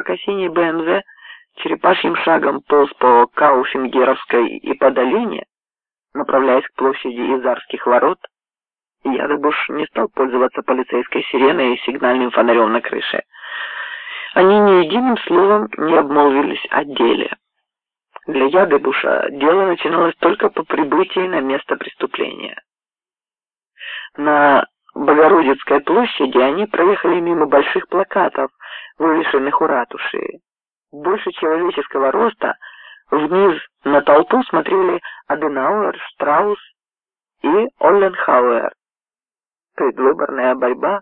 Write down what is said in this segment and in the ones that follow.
пока синий БМЗ черепашьим шагом полз по Кауфингеровской и по долине, направляясь к площади Изарских ворот, Ядыбуш не стал пользоваться полицейской сиреной и сигнальным фонарем на крыше. Они ни единым словом не обмолвились о деле. Для Ядыбуша дело начиналось только по прибытии на место преступления. На Богородицкой площади они проехали мимо больших плакатов, вывешенных у ратуши. Больше человеческого роста вниз на толпу смотрели Аденауэр, Штраус и Олленхауэр. Предвыборная борьба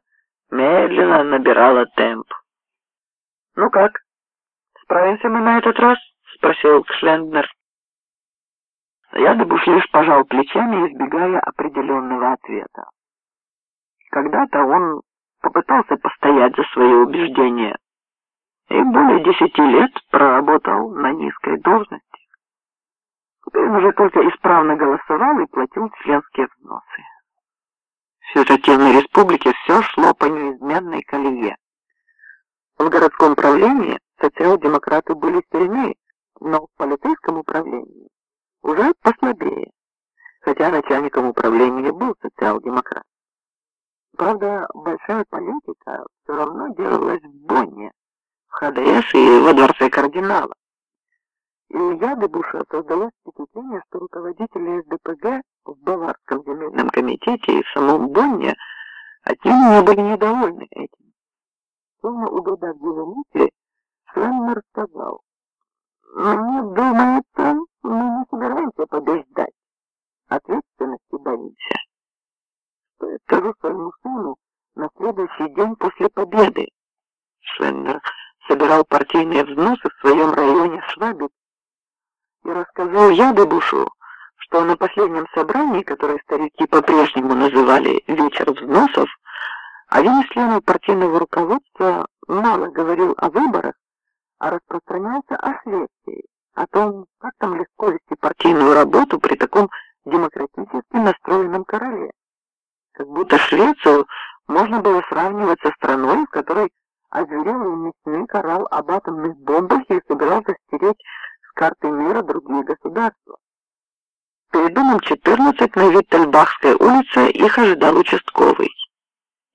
медленно набирала темп. «Ну как, справимся мы на этот раз?» — спросил Кшленднер. Ядыбуш лишь пожал плечами, избегая определенного ответа. Когда-то он попытался постоять за свои убеждения и более десяти лет проработал на низкой должности. Теперь он уже только исправно голосовал и платил членские взносы. В федеративной республике все шло по неизменной колее. В городском правлении социал-демократы были сильнее, но в полицейском управлении уже послабее, хотя начальником управления был социал-демократ. Правда, большая политика все равно делалась в Бонне, в ХДС и во дворце кардинала. И у Ядыбуша создалось впечатление, что руководители СДПГ в Баварском земельном комитете и в самом Бонне не были недовольны этим. Словно угадав его мысли, Шленнер сказал, «Мне думается, мы не собираемся побеждать. Ответственности боимся» скажу своему сыну на следующий день после победы. Швендер собирал партийные взносы в своем районе Швабит и рассказал Ядыбушу, что на последнем собрании, которое старики по-прежнему называли «Вечер взносов», один из членов партийного руководства мало говорил о выборах, а распространялся о Швеции, о том, как там легко вести партийную работу при таком демократически настроенном короле как будто Швецию можно было сравнивать со страной, в которой озверелый мясник орал об атомных бомбах и собирался стереть с карты мира другие государства. Перед домом 14 на Виттельбахской улице их ожидал участковый.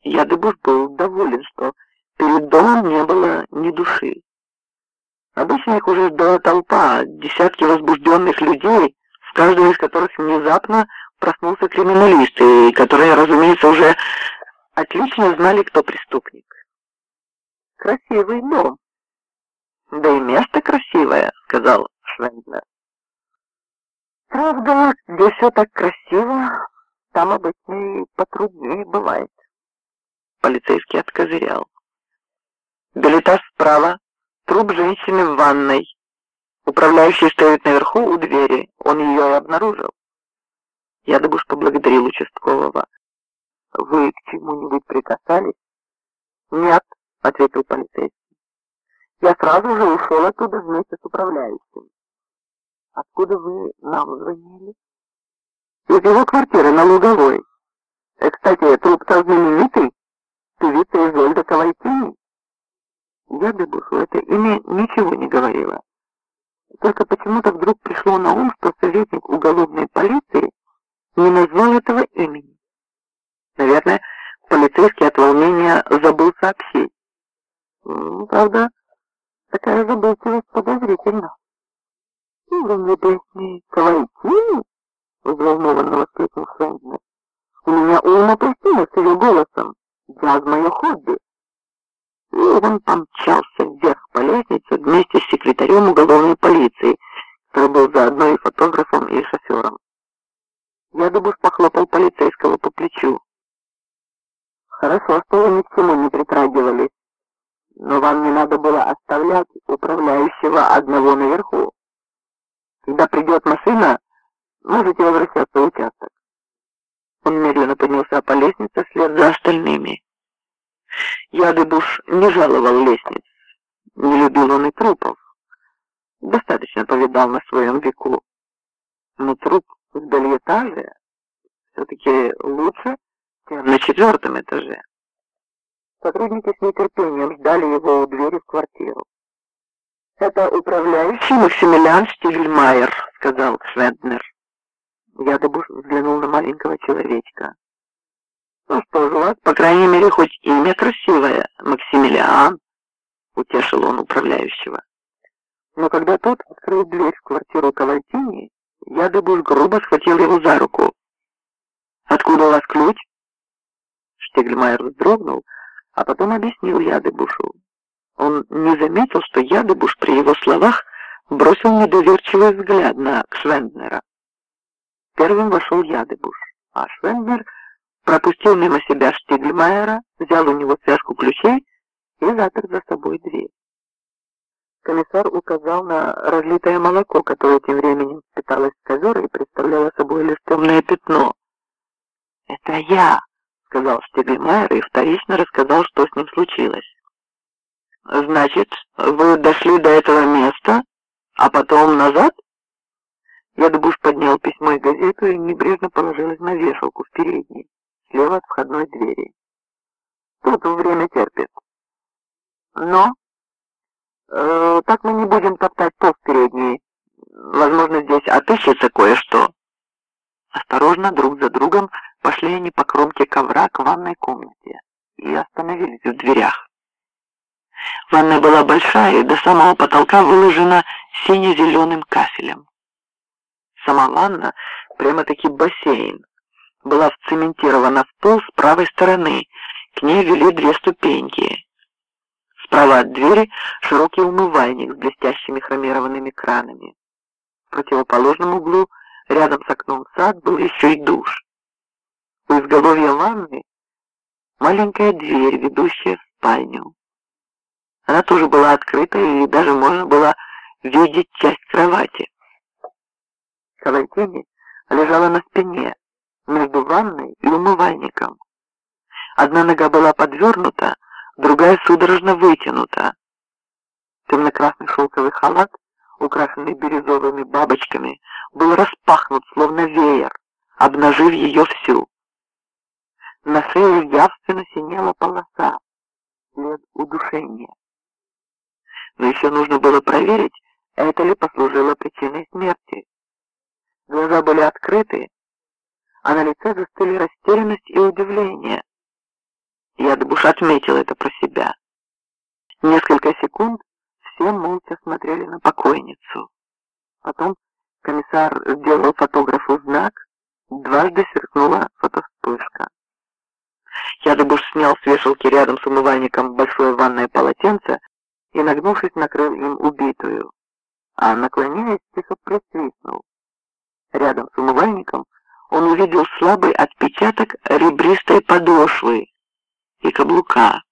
Ядыбуш был доволен, что перед домом не было ни души. Обычно их уже ждала толпа, десятки возбужденных людей, в каждом из которых внезапно проснулся криминалист, и которые, разумеется, уже отлично знали, кто преступник. Красивый дом. Да и место красивое, сказал Швендлер. Правда, где все так красиво, там обычно и потруднее бывает. Полицейский откозырял. Билетаж справа, труп женщины в ванной. Управляющий стоит наверху у двери, он ее и обнаружил. Ядыбуш поблагодарил участкового. «Вы к чему-нибудь прикасались?» «Нет», — ответил полицейский. «Я сразу же ушел оттуда вместе с управляющим». «Откуда вы нам звонили?» «Из его квартиры на Луговой. Э, кстати, труп-то знаменитый, певица Изольда Кавайтини». Ядыбуху это имя ничего не говорило. Только почему-то вдруг пришло на ум, что советник уголовной полиции не назвал этого имени. Наверное, полицейский от волнения забыл сообщить. Правда, такая забывчивость подозрительна. «Вы небесные Кавайтини?» — взволнованно воскликнул Фрэнкнер. «У меня ума пластина с ее голосом. Джаз мое хобби». И он помчался вверх по лестнице вместе с секретарем уголовной полиции, который был заодно и фотографом, и шофером. Ядубов похлопал полицейского по плечу. «Хорошо, что вы ни к чему не притрагивались, но вам не надо было оставлять управляющего одного наверху. Когда придет машина, можете возвращаться в участок». Он медленно поднялся по лестнице вслед за остальными. Ядыбуш не жаловал лестниц, не любил он и трупов. Достаточно повидал на своем веку. Но труп в бельэтаже все-таки лучше, чем на четвертом этаже. Сотрудники с нетерпением ждали его у двери в квартиру. «Это управляющий Максимилиан Штигельмайер», — сказал Швенднер. Ядобуш взглянул на маленького человечка. «Ну что же у вас, по крайней мере, хоть имя красивое, Максимилиан», — утешил он управляющего. Но когда тот открыл дверь в квартиру Кавальтини, Ядобуш грубо схватил его за руку. «Откуда у вас ключ?» Штегльмайер вздрогнул, а потом объяснил Ядыбушу. Он не заметил, что Ядыбуш при его словах бросил недоверчивый взгляд на Швенднера. Первым вошел Ядыбуш, а Швенднер пропустил мимо себя Штигльмайера, взял у него связку ключей и запер за собой дверь. Комиссар указал на разлитое молоко, которое тем временем впиталось в ковер и представляло собой лишь темное пятно. «Это я!» — сказал Штигльмайер и вторично рассказал, что с ним случилось. «Значит, вы дошли до этого места, а потом назад?» Ядубуш поднял письмо и газету и небрежно положил их на вешалку в передней, слева от входной двери. «Тут время терпит. Но э, так мы не будем топтать пол передней. Возможно, здесь отыщется кое-что». Осторожно, друг за другом, пошли они по кромке ковра к ванной комнате и остановились в дверях. Ванная была большая и до самого потолка выложена сине-зеленым кафелем. Сама ванна, прямо-таки бассейн, была вцементирована в пол с правой стороны, к ней вели две ступеньки. Справа от двери широкий умывальник с блестящими хромированными кранами. В противоположном углу, рядом с окном сад, был еще и душ. У изголовья ванны маленькая дверь, ведущая в спальню. Она тоже была открыта, и даже можно было видеть часть кровати. Кавальтини лежала на спине, между ванной и умывальником. Одна нога была подвернута, другая судорожно вытянута. Темно-красный шелковый халат, украшенный бирюзовыми бабочками, был распахнут, словно веер, обнажив ее всю. На шее явственно синела полоса, след удушения но еще нужно было проверить, это ли послужило причиной смерти. Глаза были открыты, а на лице застыли растерянность и удивление. Я Дебуш отметил это про себя. Несколько секунд все молча смотрели на покойницу. Потом комиссар сделал фотографу знак, дважды сверкнула фотовспышка. Ядыбуш снял с вешалки рядом с умывальником большое ванное полотенце и, нагнувшись, накрыл им убитую, а, наклоняясь, тихо присвистнул. Рядом с умывальником он увидел слабый отпечаток ребристой подошвы и каблука.